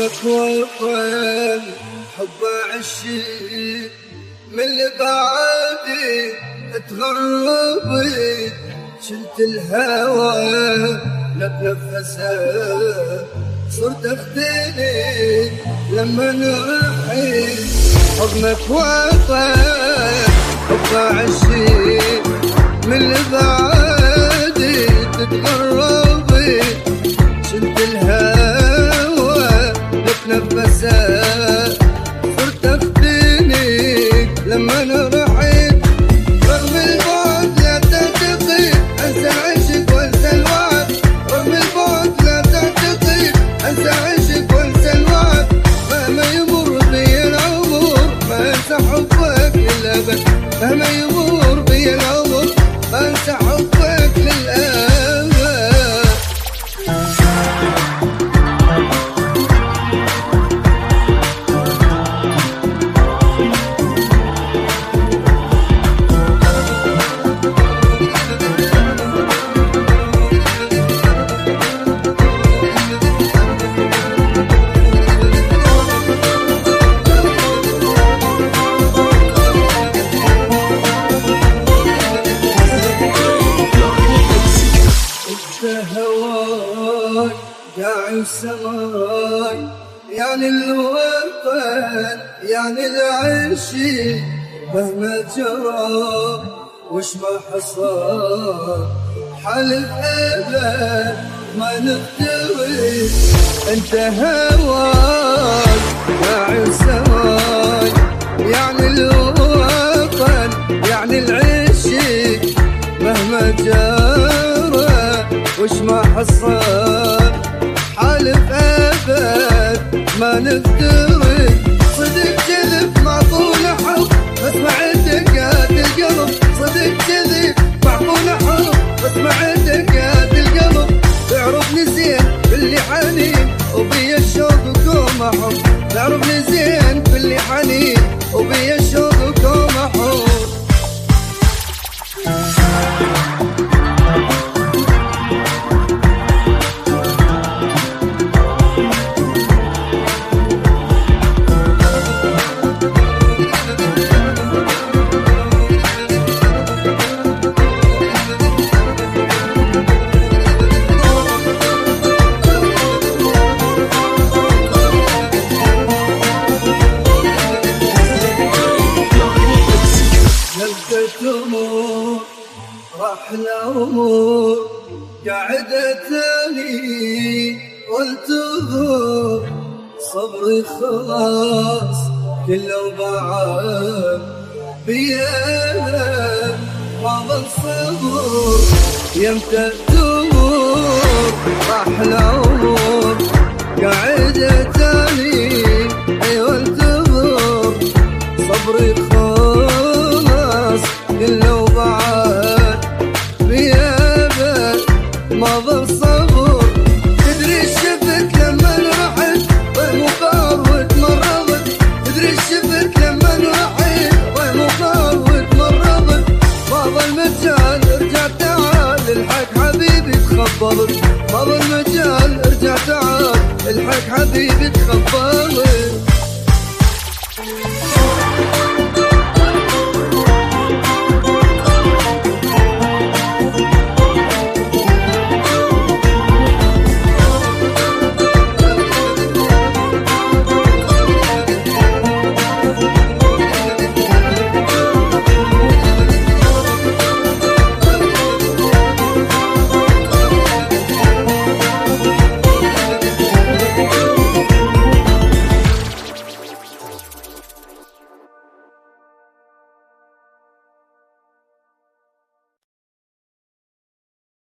وطن حب عشي من بعدي تغربي شلت الهوى لبنفسه صرت اخديني لما نرحي حضنك وطن حب عشي من بعدي تتغربي لما رحيت داعي سماي يعني الوطن يعني العشي مهما جرى وش ما حصل؟ حلف ابد ما نفتوي أنت هواي داعي سماي يعني الوطن يعني العشي مهما جرى وش ما حصل؟ حب حب تعرفني زين باللي حنين. وبي الشوق وكوم احب تعرفني زين حنين الشوق امور راح الأمور. قاعدة تاني وانتظر صبري خلاص كله بعد بيدك ما ظل صبر يمتى تمور راح الأمور. تخبرت ما ظل مجال ارجع تعال. الحق حبيبي تخبرت